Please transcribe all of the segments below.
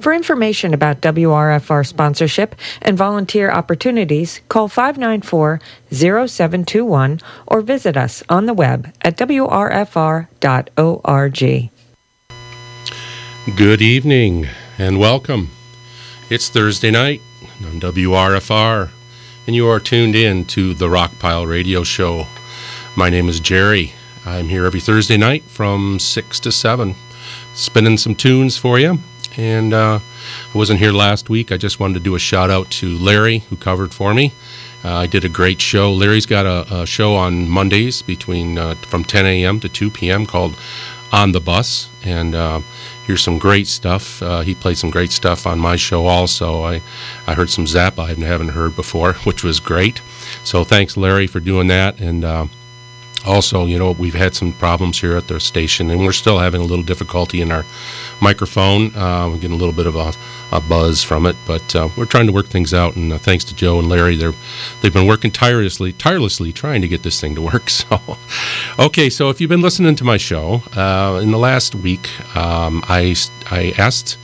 For information about WRFR sponsorship and volunteer opportunities, call 594 0721 or visit us on the web at wrfr.org. Good evening and welcome. It's Thursday night on WRFR, and you are tuned in to the Rockpile Radio Show. My name is Jerry. I'm here every Thursday night from 6 to 7, spinning some tunes for you and uh, I wasn't here last week. I just wanted to do a shout out to Larry, who covered for me. Uh, I did a great show. Larry's got a, a show on Mondays between uh, from 10 a.m. to 2 p.m. called On the Bus, and here's some great stuff. He played some great stuff on my show also. I, I heard some Zappa I haven't heard before, which was great. So thanks, Larry, for doing that. And also, you know, we've had some problems here at the station, and we're still having a little difficulty in our microphone. Uh, we're getting a little bit of a, a buzz from it, but uh, we're trying to work things out. And uh, thanks to Joe and Larry, they've been working tirelessly, tirelessly trying to get this thing to work. So, okay, so if you've been listening to my show, uh, in the last week, um, I, I asked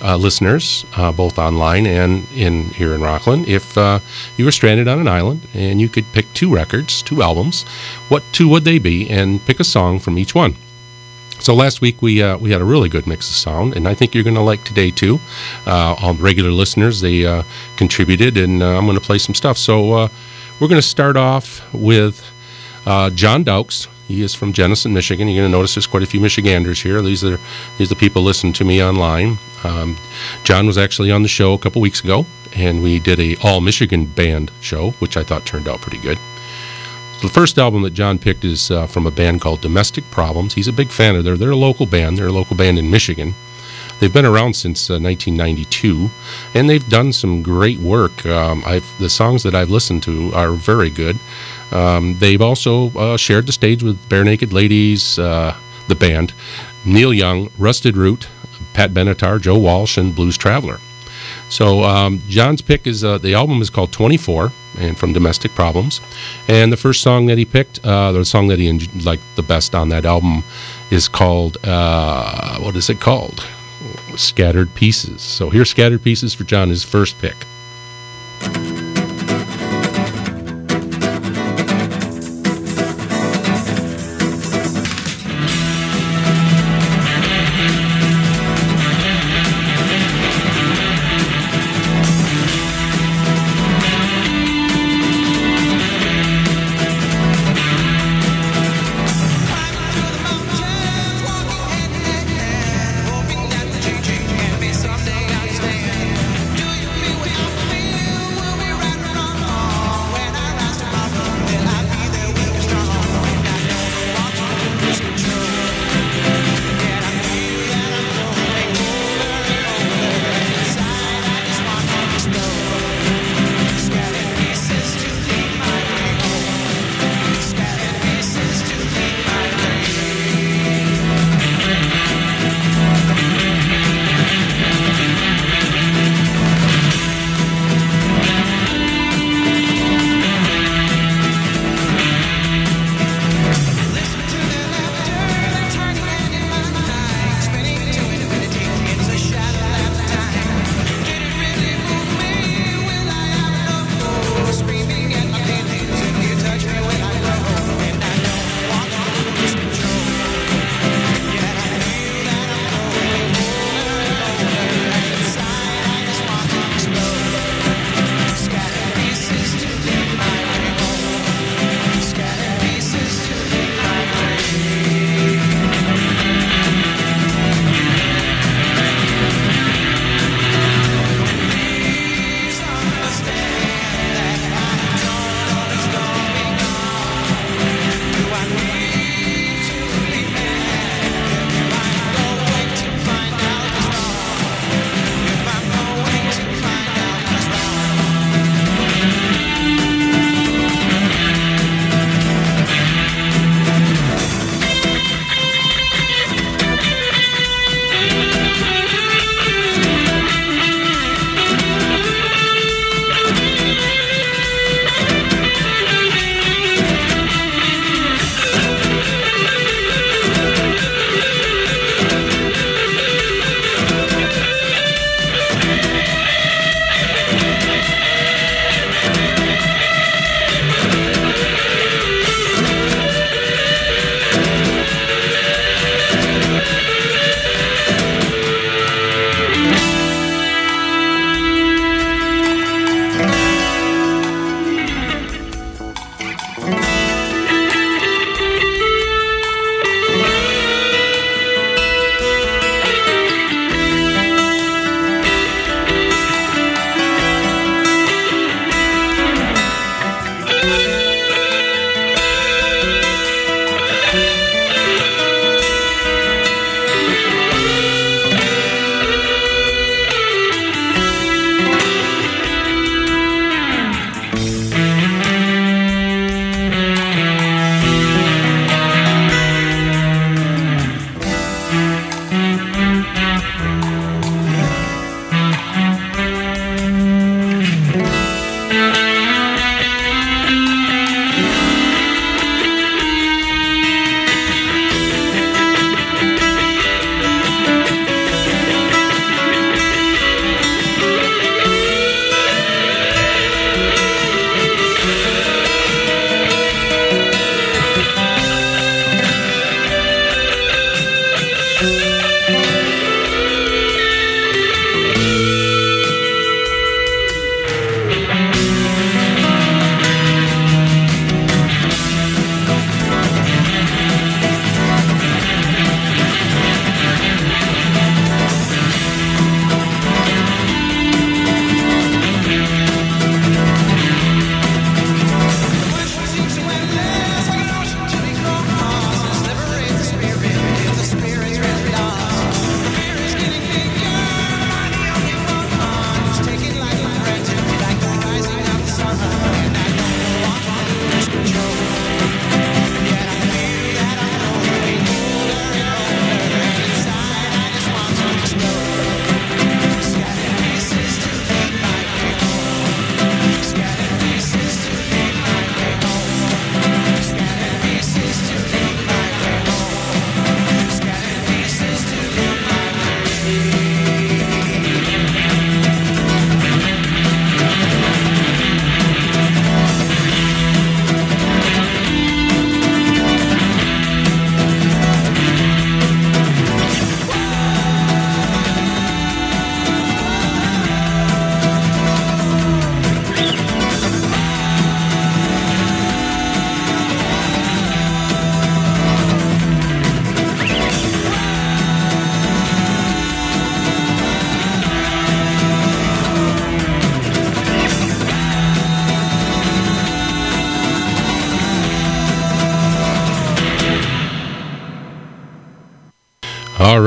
listeners, both online and in here in Rockland, if you were stranded on an island and you could pick two records, two albums, what two would they be, and pick a song from each one. So last week we uh, we had a really good mix of sound, and I think you're going to like today too. Uh, all regular listeners they uh, contributed, and I'm going to play some stuff. So we're going to start off with John Dowks he is from Jenison, Michigan. You're going to notice there's quite a few Michiganders here. These are, these are the people listening to me online. Um, John was actually on the show a couple weeks ago, and we did a all-Michigan band show, which I thought turned out pretty good. The first album that John picked is uh, from a band called Domestic Problems. He's a big fan of their. They're a local band. They're a local band in Michigan. They've been around since uh, 1992, and they've done some great work. Um, the songs that I've listened to are very good. Um, they've also uh, shared the stage with Barenaked Ladies, uh, the band, Neil Young, Rusted Root, Pat Benatar, Joe Walsh, and Blues Traveler. So um, John's pick is uh, the album is called 24 and from Domestic Problems. And the first song that he picked, uh, the song that he liked the best on that album is called, uh, what is it called? Scattered Pieces. So here's Scattered Pieces for John, his first pick.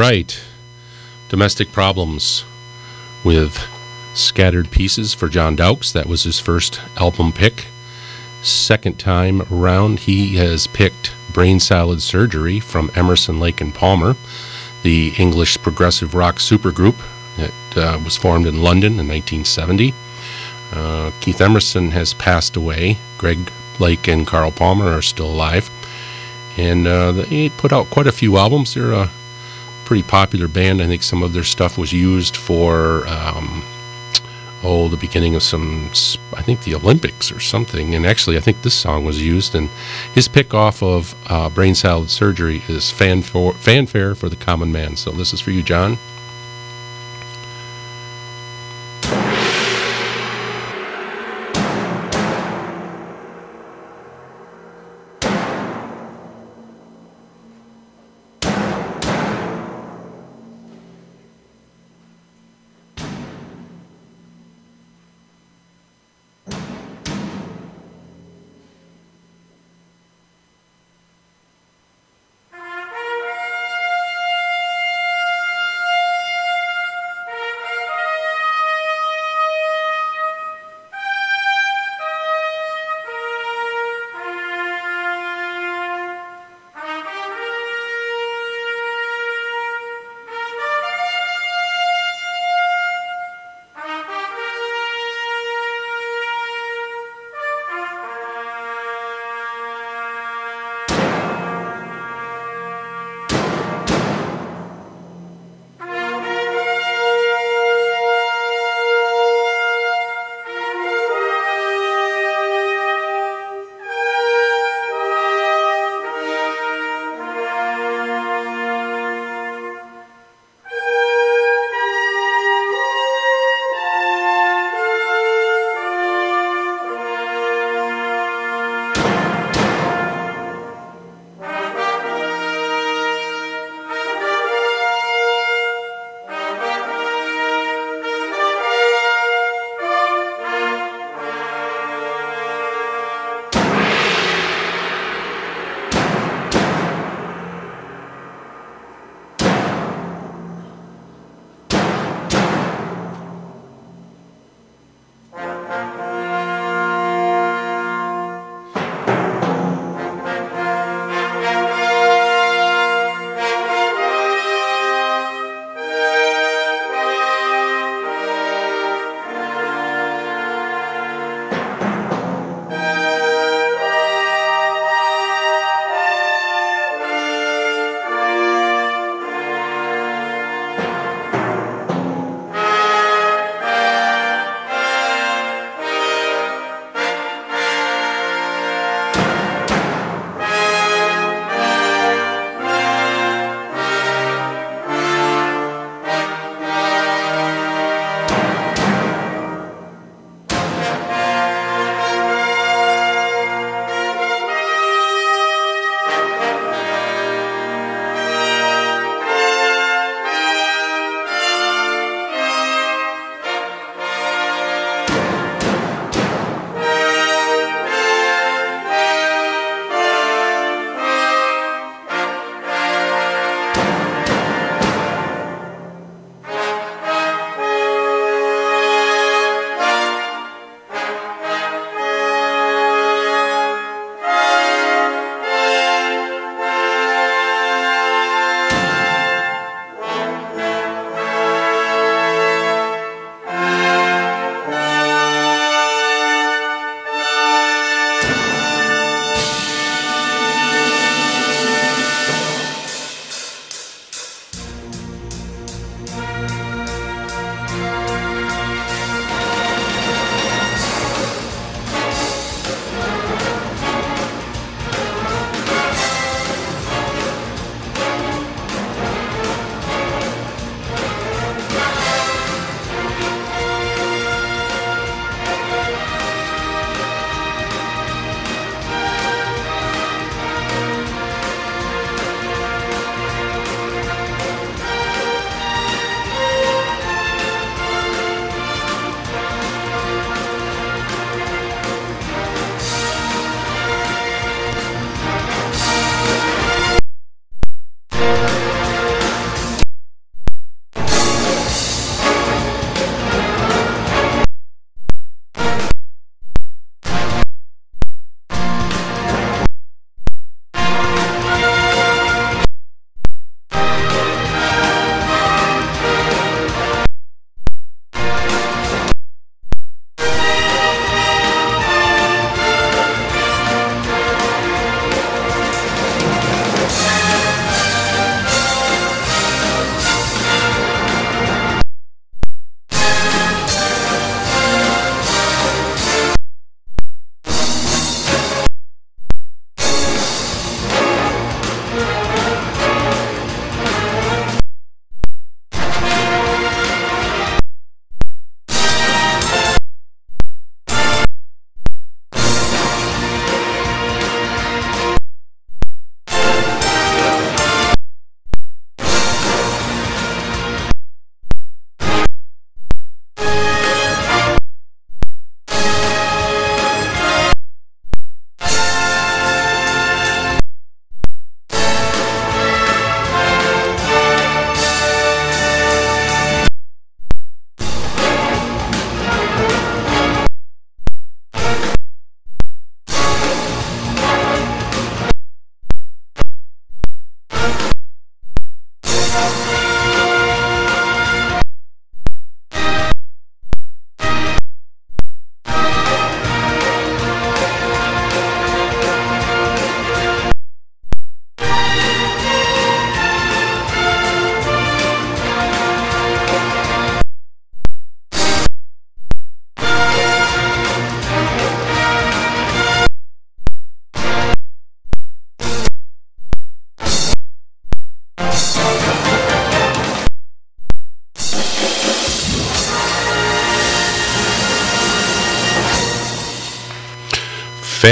Right. Domestic Problems with Scattered Pieces for John Dowkes. That was his first album pick. Second time around, he has picked Brain Salad Surgery from Emerson, Lake and Palmer, the English progressive rock supergroup that uh, was formed in London in 1970. Uh, Keith Emerson has passed away. Greg Lake and Carl Palmer are still alive. And uh, they put out quite a few albums. They're a pretty popular band. I think some of their stuff was used for, um, oh, the beginning of some, I think the Olympics or something. And actually, I think this song was used. And his pick off of uh, Brain Salad Surgery is Fanfare, Fanfare for the Common Man. So this is for you, John.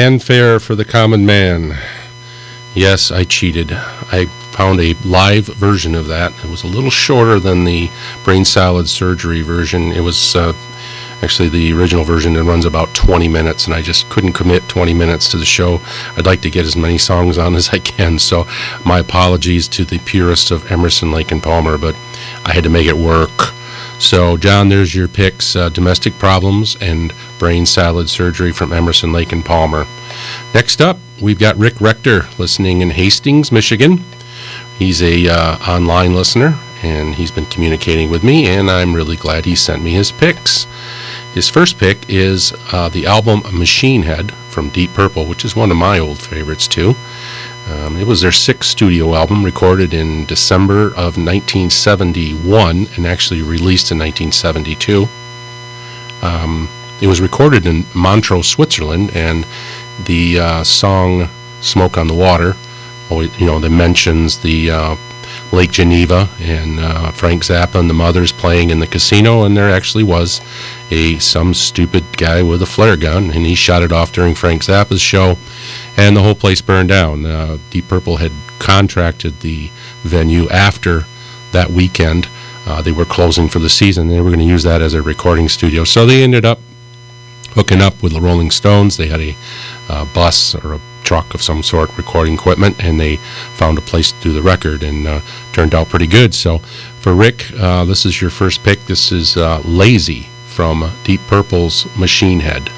Fanfare for the Common Man. Yes, I cheated. I found a live version of that. It was a little shorter than the brain salad surgery version. It was uh, actually the original version. It runs about 20 minutes, and I just couldn't commit 20 minutes to the show. I'd like to get as many songs on as I can, so my apologies to the purists of Emerson, Lake, and Palmer, but I had to make it work. So, John, there's your picks uh, Domestic Problems and Brain Salad Surgery from Emerson, Lake, and Palmer. Next up, we've got Rick Rector listening in Hastings, Michigan. He's a uh, online listener, and he's been communicating with me, and I'm really glad he sent me his picks. His first pick is uh, the album Machine Head from Deep Purple, which is one of my old favorites, too. Um, it was their sixth studio album, recorded in December of 1971 and actually released in 1972. Um, it was recorded in Montreux, Switzerland, and the uh, song Smoke on the Water, you know, that mentions the uh, Lake Geneva and uh, Frank Zappa and the Mothers playing in the casino, and there actually was a some stupid guy with a flare gun, and he shot it off during Frank Zappa's show, and the whole place burned down. Uh, Deep Purple had contracted the venue after that weekend. Uh, they were closing for the season. They were going to use that as a recording studio. So they ended up hooking up with the Rolling Stones. They had a uh, bus or a truck of some sort, recording equipment, and they found a place to do the record and uh, turned out pretty good. So for Rick, this is your first pick. This is Lazy from Deep Purple's Machine Head.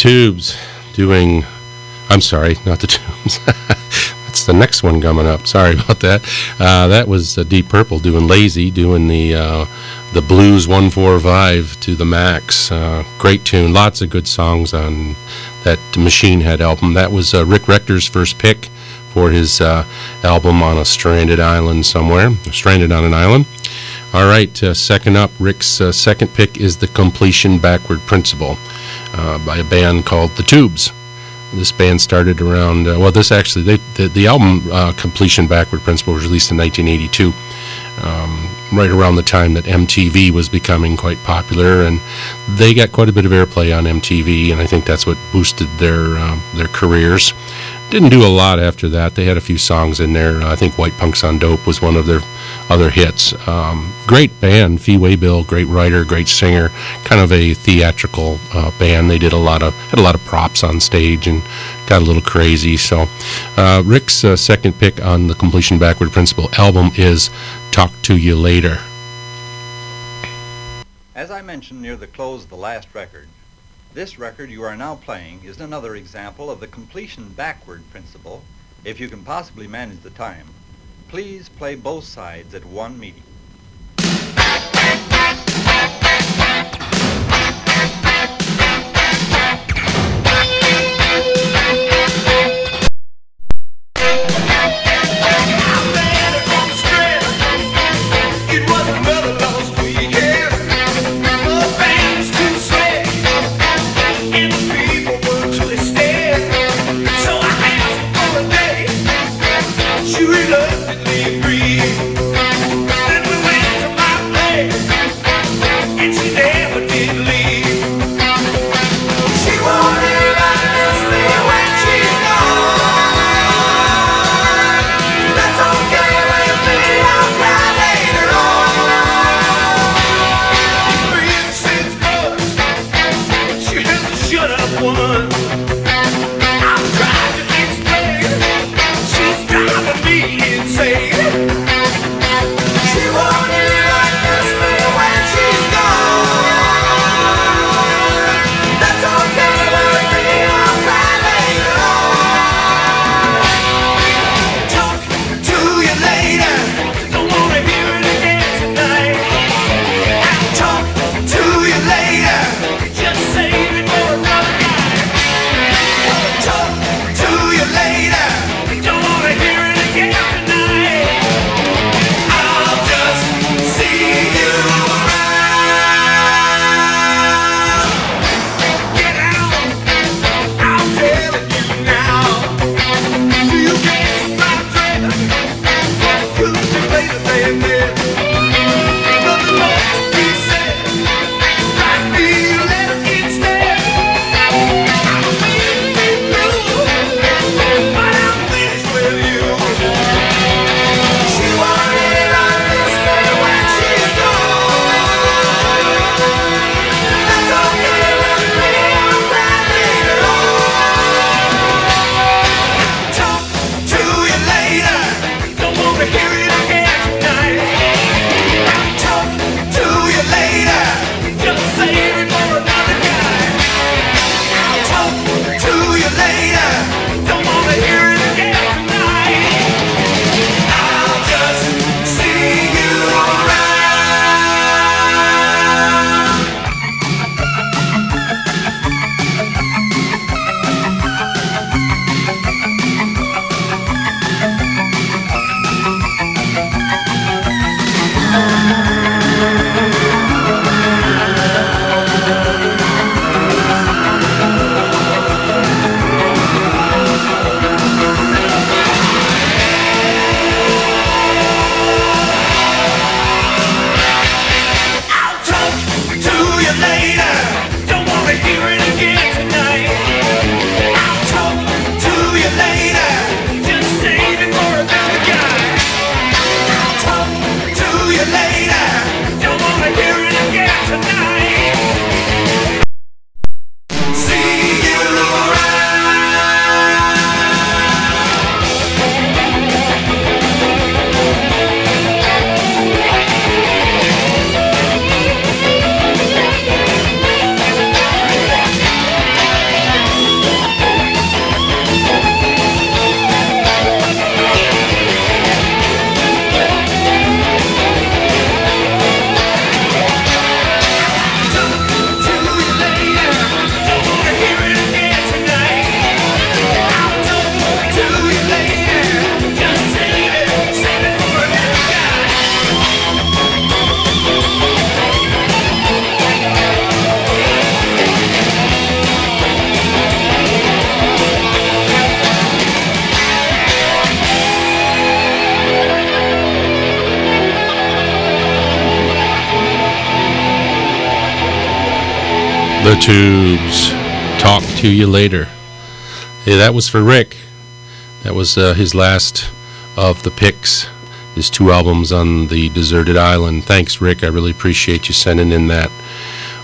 Tubes doing. I'm sorry, not the Tubes. That's the next one coming up. Sorry about that. Uh, that was uh, Deep Purple doing Lazy, doing the uh, the Blues 145 to the max. Great tune. Lots of good songs on that Machine Head album. That was Rick Rector's first pick for his album on a stranded island somewhere. Stranded on an island. All right, second up, Rick's second pick is the Completion Backward Principle. Uh, by a band called The Tubes. This band started around, uh, well, this actually, they, the, the album uh, Completion Backward Principle was released in 1982, um, right around the time that MTV was becoming quite popular, and they got quite a bit of airplay on MTV, and I think that's what boosted their, um, their careers. Didn't do a lot after that. They had a few songs in there. I think White Punks on Dope was one of their other hits. Um, great band, Fee Waybill, great writer, great singer, kind of a theatrical uh, band. They did a lot of, had a lot of props on stage and got a little crazy. So uh, Rick's uh, second pick on the Completion Backward Principle album is Talk to You Later. As I mentioned near the close of the last record, this record you are now playing is another example of the completion backward principle if you can possibly manage the time please play both sides at one meeting. Tubes. Talk to you later. Hey, that was for Rick. That was uh, his last of the picks, his two albums on the deserted island. Thanks, Rick. I really appreciate you sending in that.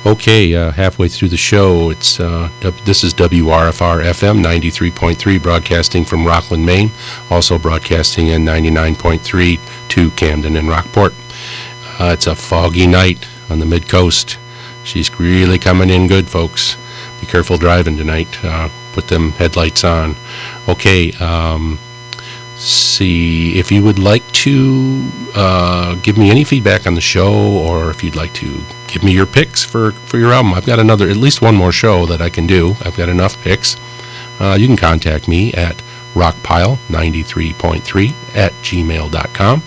Okay, uh, halfway through the show, it's uh, this is WRFR FM 93.3, broadcasting from Rockland, Maine, also broadcasting in 99.3 to Camden and Rockport. Uh, it's a foggy night on the mid coast. She's really coming in good, folks. Be careful driving tonight. Uh, put them headlights on. Okay, um, see if you would like to uh, give me any feedback on the show or if you'd like to give me your picks for, for your album. I've got another, at least one more show that I can do. I've got enough picks. Uh, you can contact me at rockpile93.3 at gmail.com.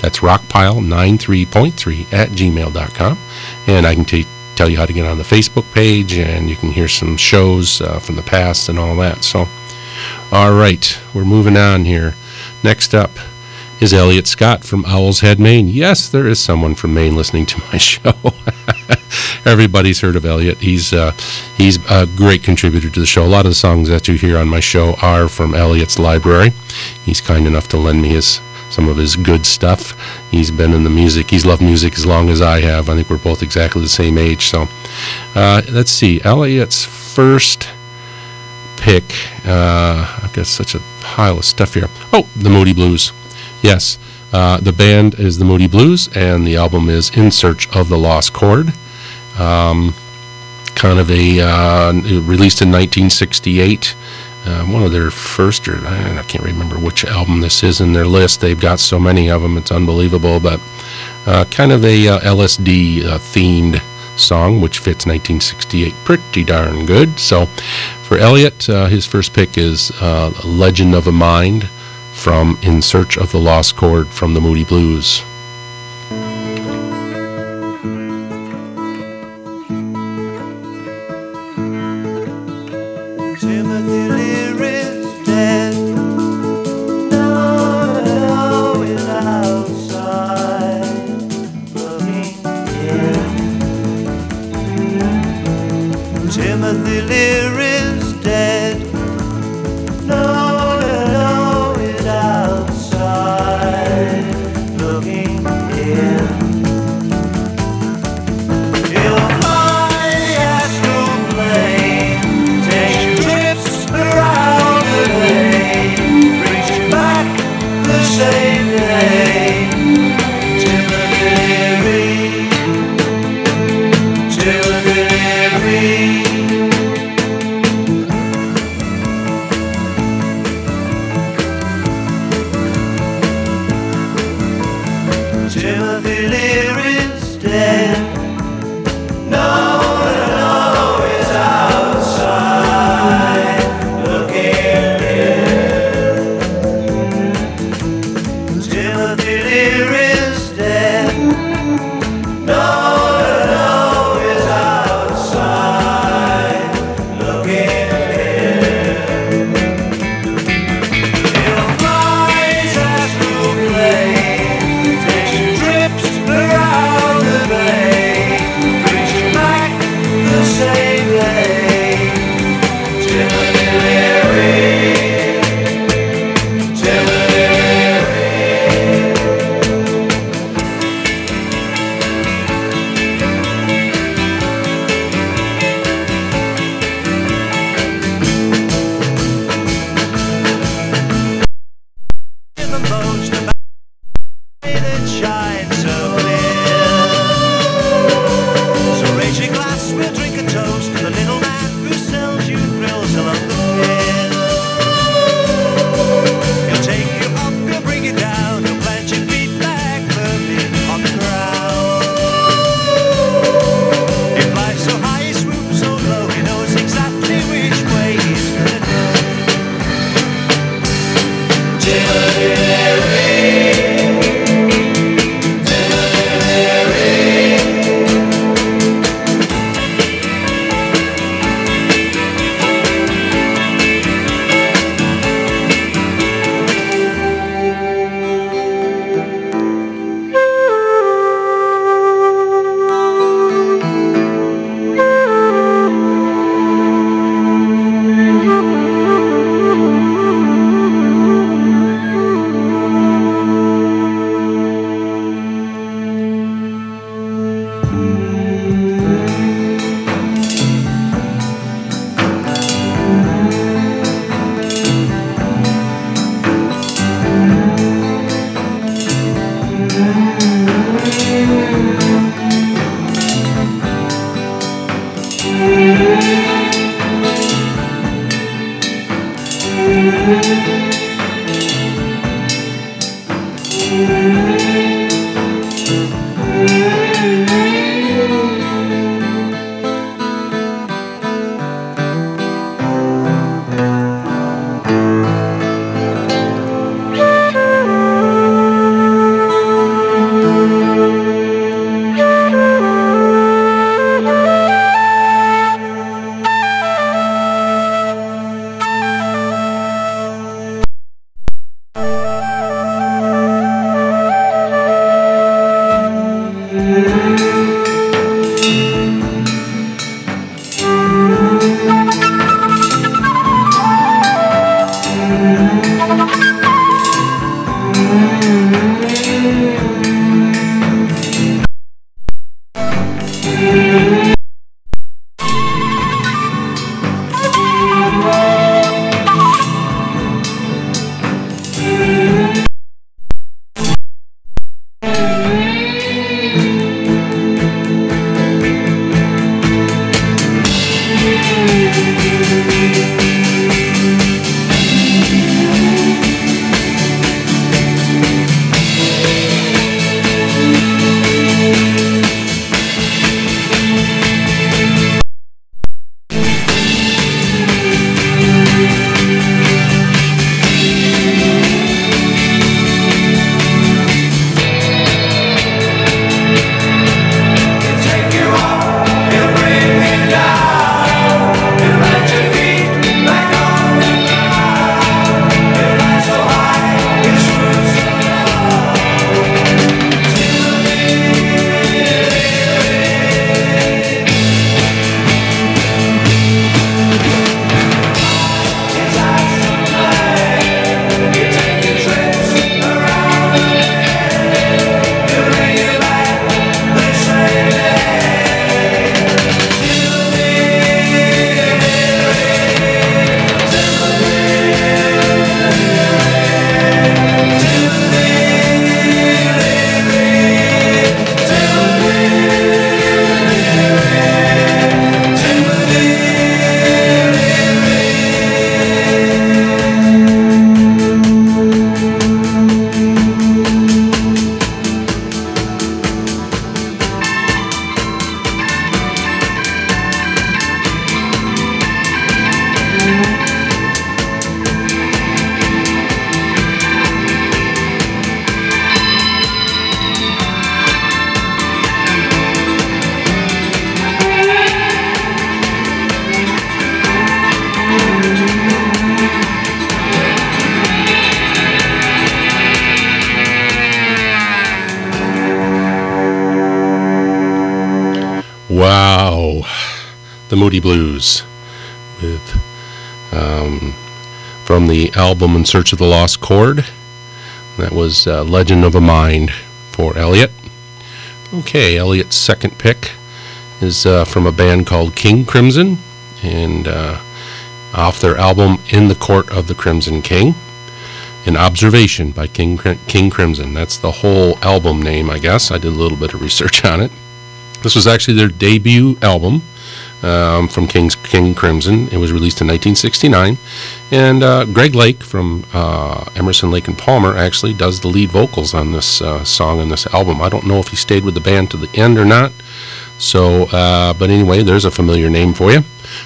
That's rockpile93.3 at gmail.com. And I can take tell you how to get on the Facebook page, and you can hear some shows uh, from the past and all that. So, all right, we're moving on here. Next up is Elliot Scott from Owl's Head, Maine. Yes, there is someone from Maine listening to my show. Everybody's heard of Elliot. He's, uh, he's a great contributor to the show. A lot of the songs that you hear on my show are from Elliot's library. He's kind enough to lend me his some of his good stuff. He's been in the music. He's loved music as long as I have. I think we're both exactly the same age. So uh, let's see. Elliot's first pick. Uh, I've got such a pile of stuff here. Oh, the Moody Blues. Yes. Uh, the band is the Moody Blues, and the album is In Search of the Lost Chord. Um, kind of a released in 1968 uh, one of their first, or I can't remember which album this is in their list. They've got so many of them, it's unbelievable. But uh, kind of a uh, LSD uh, themed song, which fits 1968 pretty darn good. So for Elliot, uh, his first pick is Legend of a Mind from In Search of the Lost Chord from the Moody Blues. Blues with um, from the album In Search of the Lost Chord. That was uh, Legend of a Mind for Elliot. Okay, Elliot's second pick is uh, from a band called King Crimson and uh, off their album In the Court of the Crimson King. An Observation by King, King Crimson. That's the whole album name, I guess. I did a little bit of research on it. This was actually their debut album um, from King's, King Crimson. It was released in 1969. And uh, Greg Lake from uh, Emerson, Lake and Palmer actually does the lead vocals on this uh, song and this album. I don't know if he stayed with the band to the end or not. So, but anyway, there's a familiar name for you.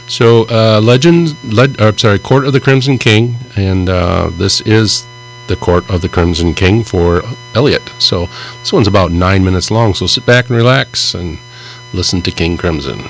So, Legends, led, or, sorry, Court of the Crimson King, and this is the Court of the Crimson King for Elliot. So, this one's about nine minutes long. So, sit back and relax and listen to King Crimson.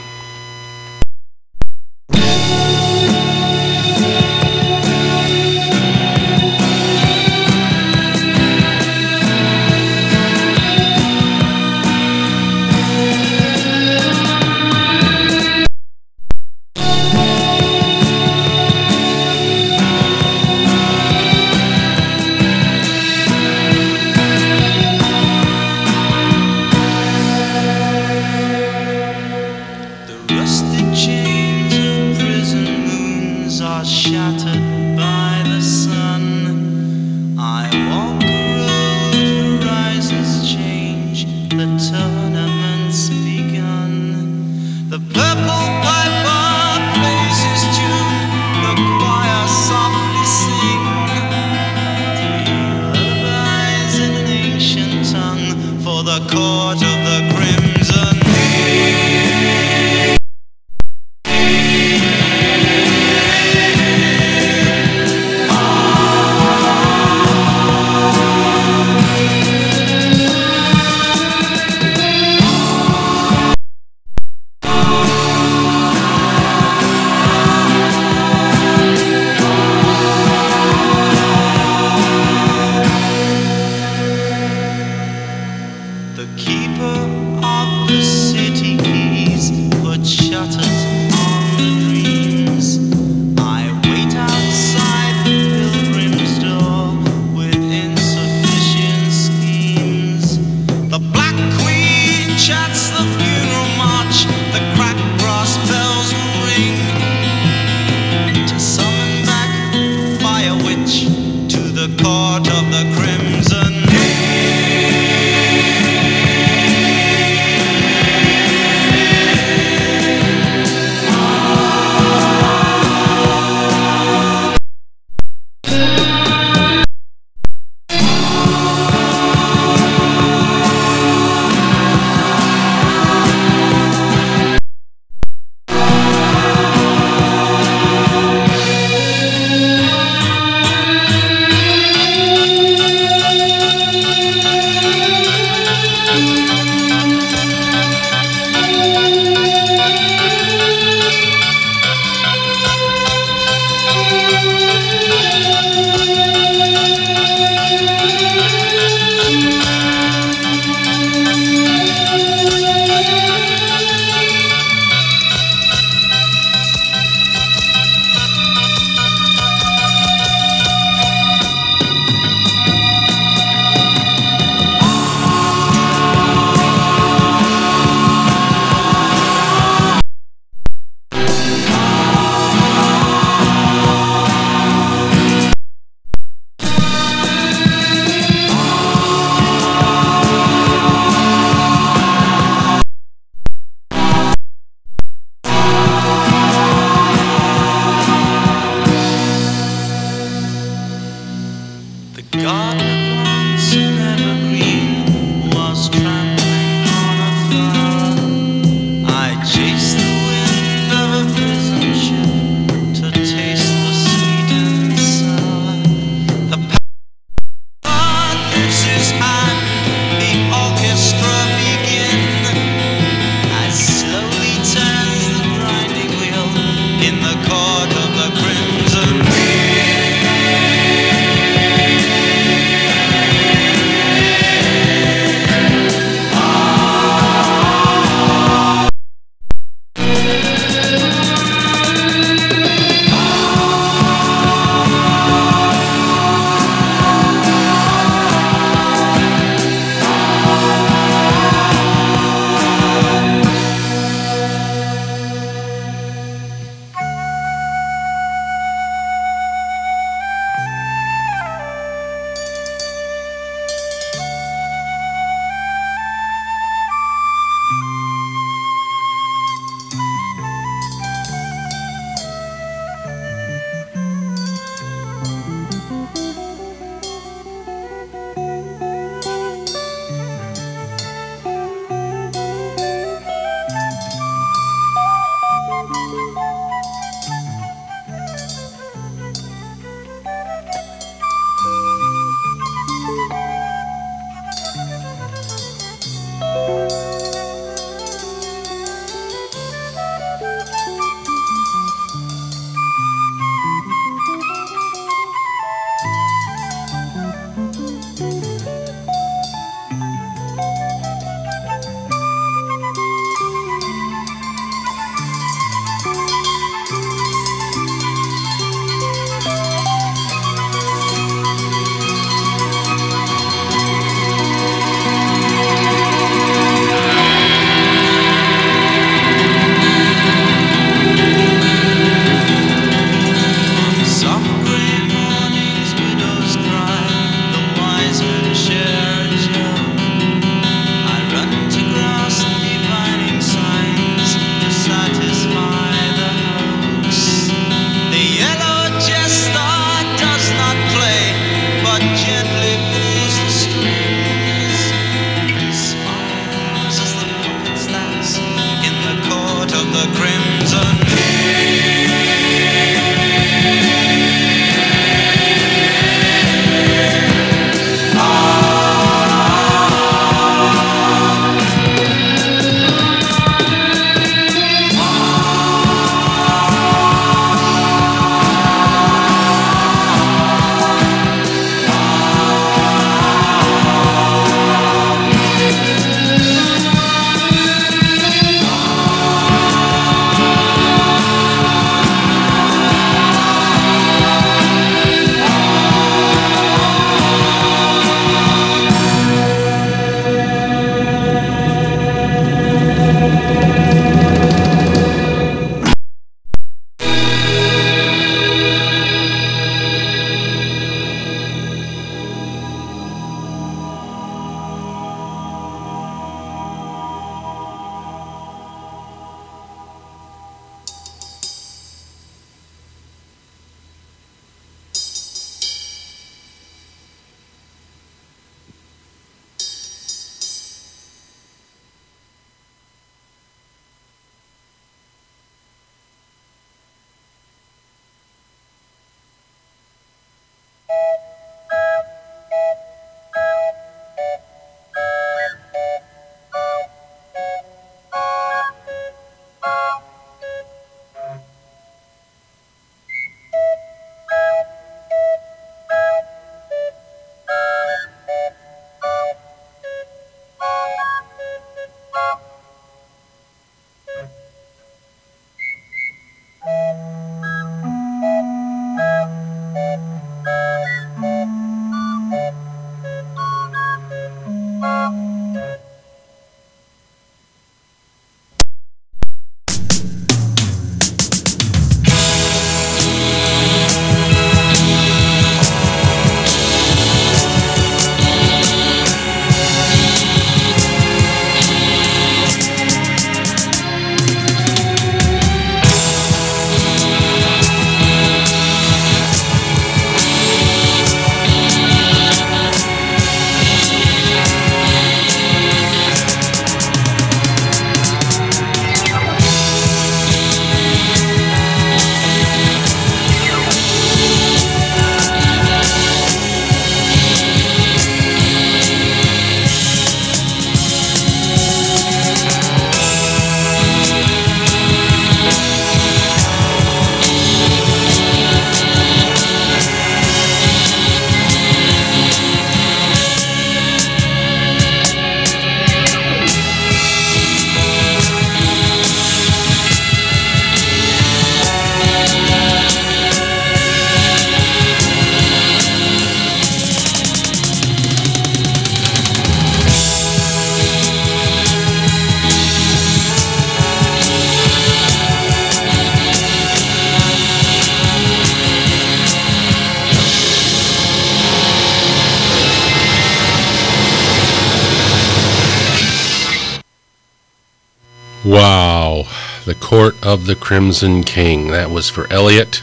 Wow. The Court of the Crimson King. That was for Elliot.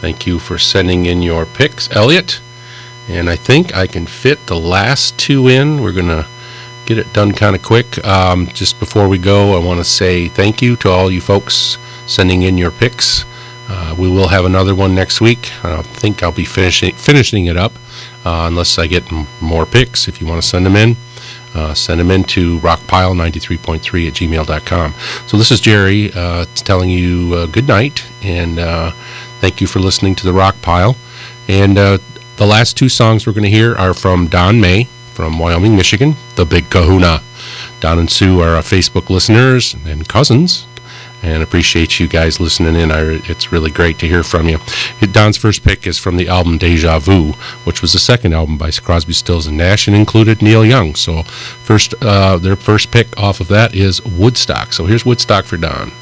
Thank you for sending in your picks, Elliot. And I think I can fit the last two in. We're going to get it done kind of quick. Um, just before we go, I want to say thank you to all you folks sending in your picks. Uh, we will have another one next week. I think I'll be finishing finishing it up uh, unless I get more picks if you want to send them in. Uh, send them into rockpile93.3 at gmail.com. So this is Jerry uh, telling you uh, good night and thank you for listening to the Rock Pile. And the last two songs we're going to hear are from Don May from Wyoming, Michigan, The Big Kahuna. Don and Sue are Facebook listeners and cousins, and appreciate you guys listening in. I, it's really great to hear from you. Don's first pick is from the album Deja Vu, which was the second album by Crosby, Stills, and Nash, and included Neil Young. So, first, uh, their first pick off of that is Woodstock. So, here's Woodstock for Don.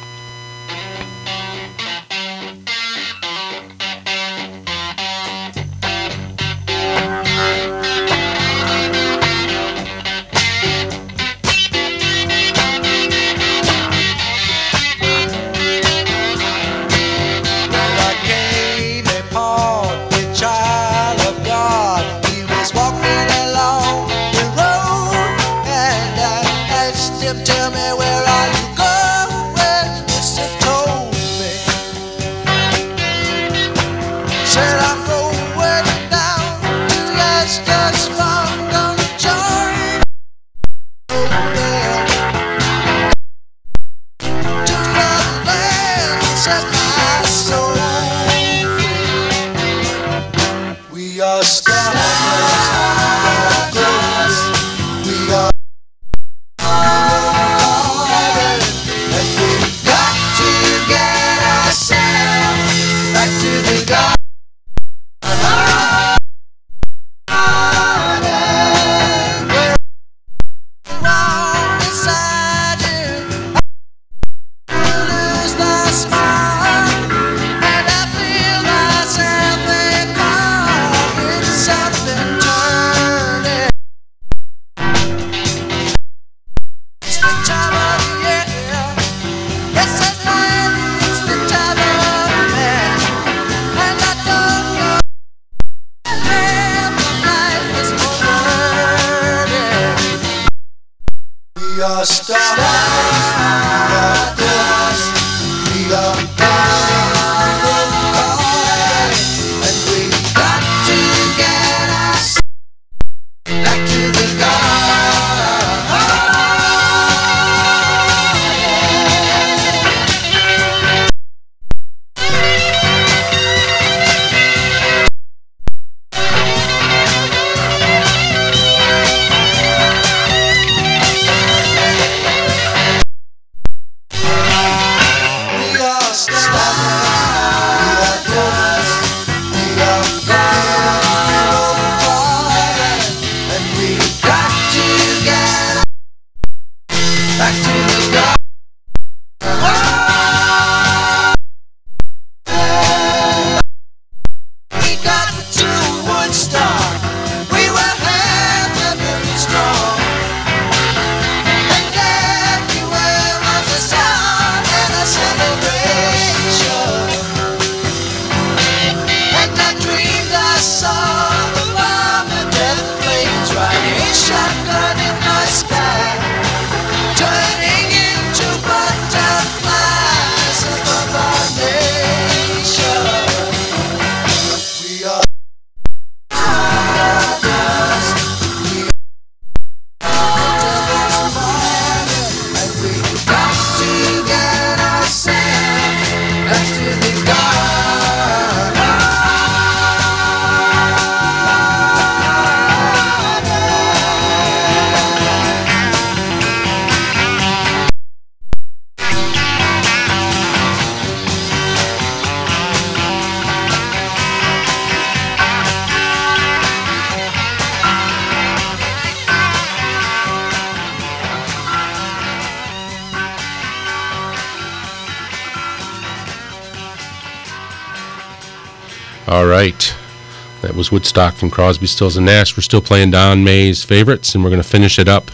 Woodstock from Crosby, Stills, and Nash. We're still playing Don May's favorites, and we're going to finish it up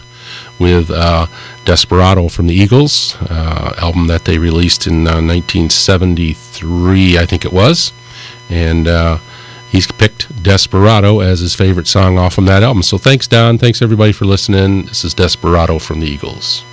with uh, Desperado from the Eagles, uh, album that they released in 1973, uh, I think it was. And he's picked Desperado as his favorite song off from that album. So thanks, Don. Thanks, everybody, for listening. This is Desperado from the Eagles.